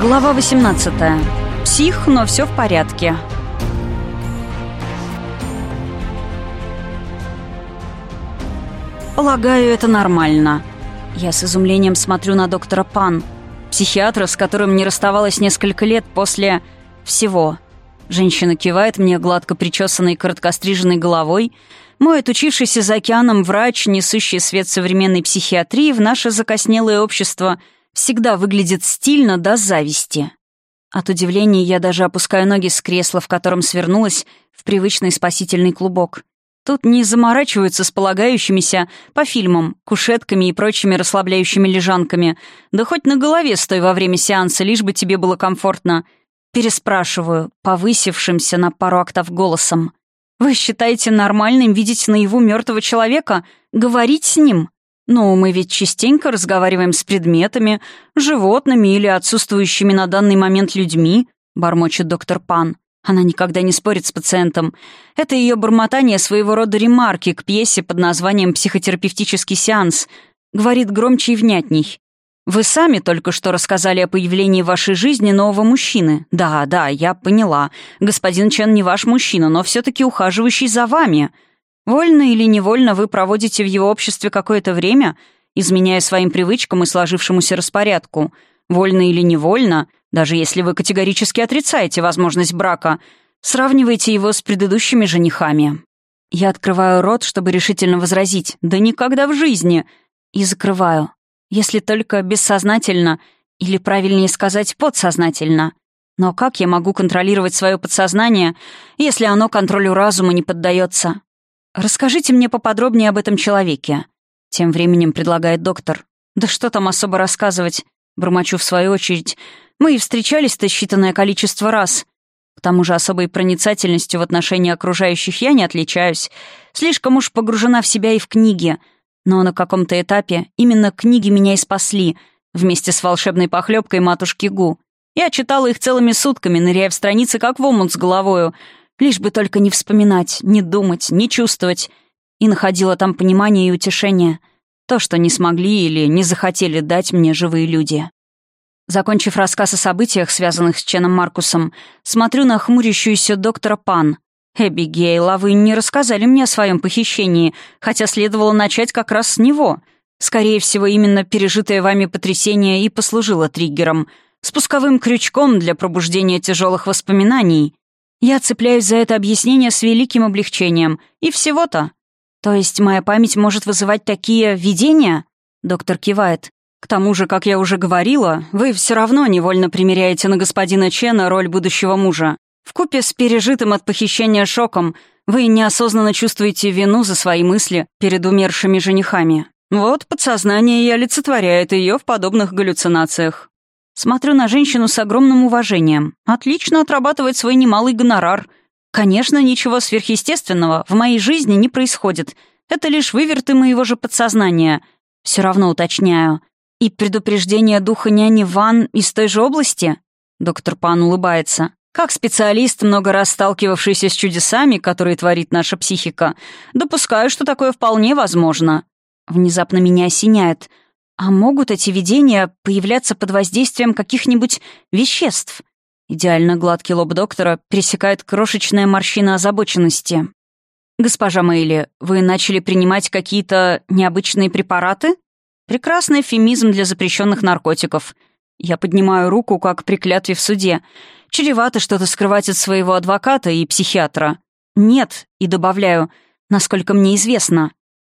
Глава 18. Псих, но все в порядке. Полагаю, это нормально. Я с изумлением смотрю на доктора Пан, психиатра, с которым не расставалась несколько лет после всего. Женщина кивает мне гладко причесанной короткостриженной головой, мой отучившийся за океаном врач, несущий свет современной психиатрии в наше закоснелое общество — всегда выглядит стильно до зависти. От удивления я даже опускаю ноги с кресла, в котором свернулась, в привычный спасительный клубок. Тут не заморачиваются с полагающимися по фильмам, кушетками и прочими расслабляющими лежанками, да хоть на голове стой во время сеанса, лишь бы тебе было комфортно. Переспрашиваю, повысившимся на пару октав голосом. «Вы считаете нормальным видеть наяву мертвого человека? Говорить с ним?» «Ну, мы ведь частенько разговариваем с предметами, животными или отсутствующими на данный момент людьми», — бормочет доктор Пан. Она никогда не спорит с пациентом. Это ее бормотание своего рода ремарки к пьесе под названием «Психотерапевтический сеанс». Говорит громче и внятней. «Вы сами только что рассказали о появлении в вашей жизни нового мужчины. Да, да, я поняла. Господин Чен не ваш мужчина, но все-таки ухаживающий за вами». Вольно или невольно вы проводите в его обществе какое-то время, изменяя своим привычкам и сложившемуся распорядку. Вольно или невольно, даже если вы категорически отрицаете возможность брака, сравнивайте его с предыдущими женихами. Я открываю рот, чтобы решительно возразить «да никогда в жизни!» и закрываю, если только бессознательно, или, правильнее сказать, подсознательно. Но как я могу контролировать свое подсознание, если оно контролю разума не поддается? «Расскажите мне поподробнее об этом человеке», — тем временем предлагает доктор. «Да что там особо рассказывать?» Бормочу в свою очередь. «Мы и встречались-то считанное количество раз. К тому же особой проницательностью в отношении окружающих я не отличаюсь. Слишком уж погружена в себя и в книги. Но на каком-то этапе именно книги меня и спасли, вместе с волшебной похлебкой матушки Гу. Я читала их целыми сутками, ныряя в страницы, как в омут с головою, Лишь бы только не вспоминать, не думать, не чувствовать. И находила там понимание и утешение. То, что не смогли или не захотели дать мне живые люди. Закончив рассказ о событиях, связанных с Ченом Маркусом, смотрю на хмурящуюся доктора Пан. «Эбигейл, а вы не рассказали мне о своем похищении, хотя следовало начать как раз с него. Скорее всего, именно пережитое вами потрясение и послужило триггером, спусковым крючком для пробуждения тяжелых воспоминаний. Я цепляюсь за это объяснение с великим облегчением. И всего-то. То есть моя память может вызывать такие видения? Доктор кивает. К тому же, как я уже говорила, вы все равно невольно примеряете на господина Чена роль будущего мужа. Вкупе с пережитым от похищения шоком вы неосознанно чувствуете вину за свои мысли перед умершими женихами. Вот подсознание и олицетворяет ее в подобных галлюцинациях. Смотрю на женщину с огромным уважением. Отлично отрабатывает свой немалый гонорар. Конечно, ничего сверхъестественного в моей жизни не происходит. Это лишь выверты моего же подсознания. Все равно уточняю. И предупреждение духа няни Ван из той же области? Доктор Пан улыбается. Как специалист, много раз сталкивавшийся с чудесами, которые творит наша психика, допускаю, что такое вполне возможно. Внезапно меня осеняет — а могут эти видения появляться под воздействием каких-нибудь веществ? Идеально гладкий лоб доктора пересекает крошечная морщина озабоченности. «Госпожа Мэйли, вы начали принимать какие-то необычные препараты?» «Прекрасный эфемизм для запрещенных наркотиков. Я поднимаю руку, как при клятве в суде. Чревато что-то скрывать от своего адвоката и психиатра. Нет, и добавляю, насколько мне известно.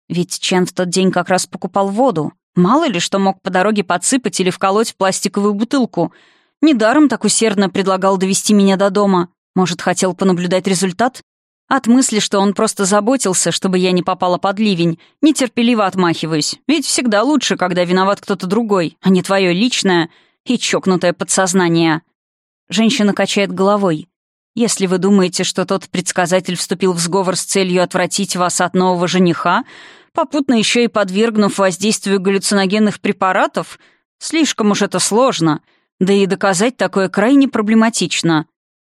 Ведь Чен в тот день как раз покупал воду. Мало ли что мог по дороге подсыпать или вколоть в пластиковую бутылку. Недаром так усердно предлагал довести меня до дома. Может, хотел понаблюдать результат? От мысли, что он просто заботился, чтобы я не попала под ливень, нетерпеливо отмахиваюсь. Ведь всегда лучше, когда виноват кто-то другой, а не твое личное и чокнутое подсознание. Женщина качает головой. Если вы думаете, что тот предсказатель вступил в сговор с целью отвратить вас от нового жениха, попутно еще и подвергнув воздействию галлюциногенных препаратов, слишком уж это сложно, да и доказать такое крайне проблематично.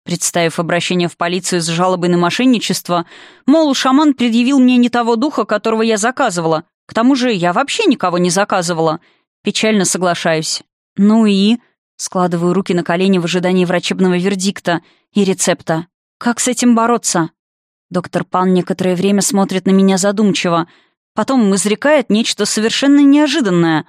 Представив обращение в полицию с жалобой на мошенничество, мол, шаман предъявил мне не того духа, которого я заказывала. К тому же я вообще никого не заказывала. Печально соглашаюсь. Ну и... Складываю руки на колени в ожидании врачебного вердикта и рецепта. Как с этим бороться? Доктор Пан некоторое время смотрит на меня задумчиво, потом изрекает нечто совершенно неожиданное.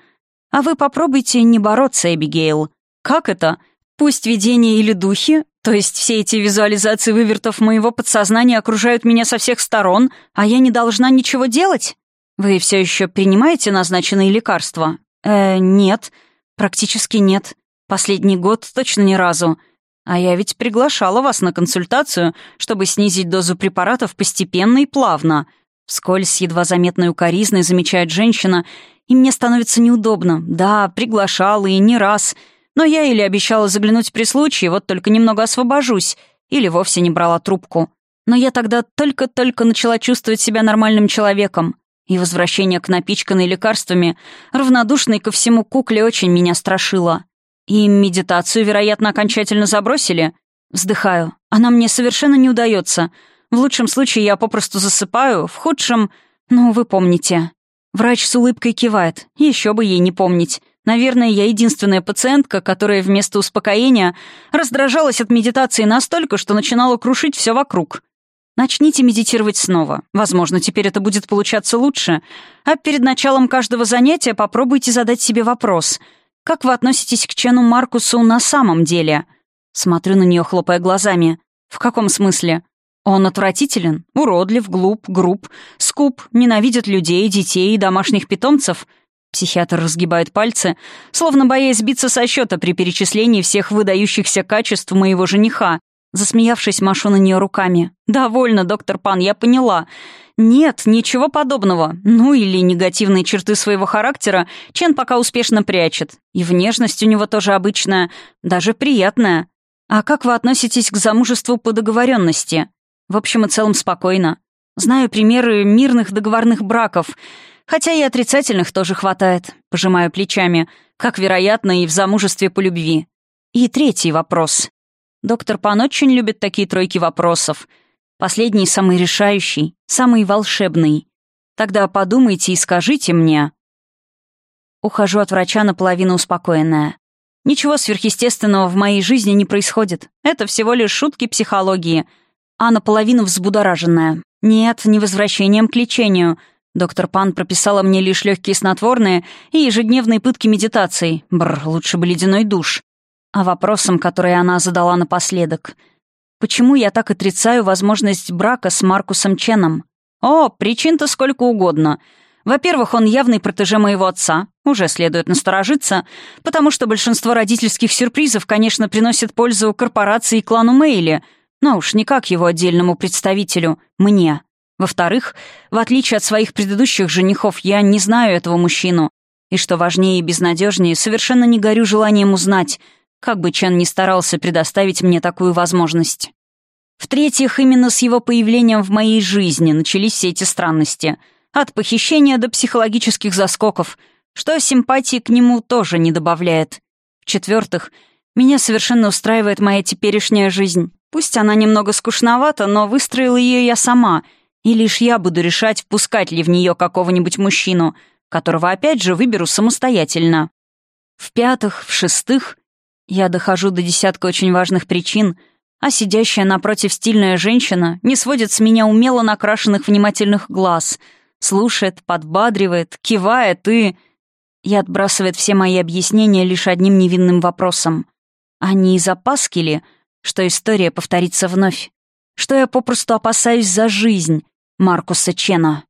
А вы попробуйте не бороться, Эбигейл. Как это? Пусть видения или духи, то есть все эти визуализации вывертов моего подсознания окружают меня со всех сторон, а я не должна ничего делать? Вы все еще принимаете назначенные лекарства? Э, нет. Практически нет. Последний год точно ни разу. А я ведь приглашала вас на консультацию, чтобы снизить дозу препаратов постепенно и плавно. Вскользь едва заметной укоризной замечает женщина, и мне становится неудобно. Да, приглашала и не раз — но я или обещала заглянуть при случае, вот только немного освобожусь, или вовсе не брала трубку. Но я тогда только-только начала чувствовать себя нормальным человеком. И возвращение к напичканной лекарствами, равнодушной ко всему кукле, очень меня страшило. И медитацию, вероятно, окончательно забросили. Вздыхаю. Она мне совершенно не удается. В лучшем случае я попросту засыпаю, в худшем... Ну, вы помните. Врач с улыбкой кивает. Еще бы ей не помнить. Наверное, я единственная пациентка, которая вместо успокоения раздражалась от медитации настолько, что начинала крушить все вокруг. Начните медитировать снова. Возможно, теперь это будет получаться лучше. А перед началом каждого занятия попробуйте задать себе вопрос. Как вы относитесь к Чену Маркусу на самом деле? Смотрю на нее, хлопая глазами. В каком смысле? Он отвратителен, уродлив, глуп, груб, скуп, ненавидит людей, детей и домашних питомцев — Психиатр разгибает пальцы, словно боясь сбиться со счета при перечислении всех выдающихся качеств моего жениха. Засмеявшись, машу на нее руками. «Довольно, доктор Пан, я поняла. Нет, ничего подобного. Ну или негативные черты своего характера Чен пока успешно прячет. И внешность у него тоже обычная, даже приятная. А как вы относитесь к замужеству по договоренности? В общем и целом спокойно. Знаю примеры мирных договорных браков — Хотя и отрицательных тоже хватает, пожимаю плечами, как, вероятно, и в замужестве по любви. И третий вопрос. Доктор Пан очень любит такие тройки вопросов. Последний самый решающий, самый волшебный. Тогда подумайте и скажите мне. Ухожу от врача наполовину успокоенная. Ничего сверхъестественного в моей жизни не происходит. Это всего лишь шутки психологии. А наполовину взбудораженная. Нет, не возвращением к лечению — Доктор Пан прописала мне лишь легкие снотворные и ежедневные пытки медитацией. Бррр, лучше бы ледяной душ. А вопросом, который она задала напоследок. Почему я так отрицаю возможность брака с Маркусом Ченом? О, причин-то сколько угодно. Во-первых, он явный протеже моего отца. Уже следует насторожиться, потому что большинство родительских сюрпризов, конечно, приносят пользу корпорации и клану Мейли, но уж никак его отдельному представителю, мне. Во-вторых, в отличие от своих предыдущих женихов, я не знаю этого мужчину. И что важнее и безнадежнее, совершенно не горю желанием узнать, как бы Чен ни старался предоставить мне такую возможность. В-третьих, именно с его появлением в моей жизни начались все эти странности. От похищения до психологических заскоков, что симпатии к нему тоже не добавляет. В-четвертых, меня совершенно устраивает моя теперешняя жизнь. Пусть она немного скучновата, но выстроила ее я сама — и лишь я буду решать, впускать ли в нее какого-нибудь мужчину, которого опять же выберу самостоятельно. В-пятых, в-шестых, я дохожу до десятка очень важных причин, а сидящая напротив стильная женщина не сводит с меня умело накрашенных внимательных глаз, слушает, подбадривает, кивает и... И отбрасывает все мои объяснения лишь одним невинным вопросом. А не из опаски ли, что история повторится вновь? Что я попросту опасаюсь за жизнь, Маркуса Чена.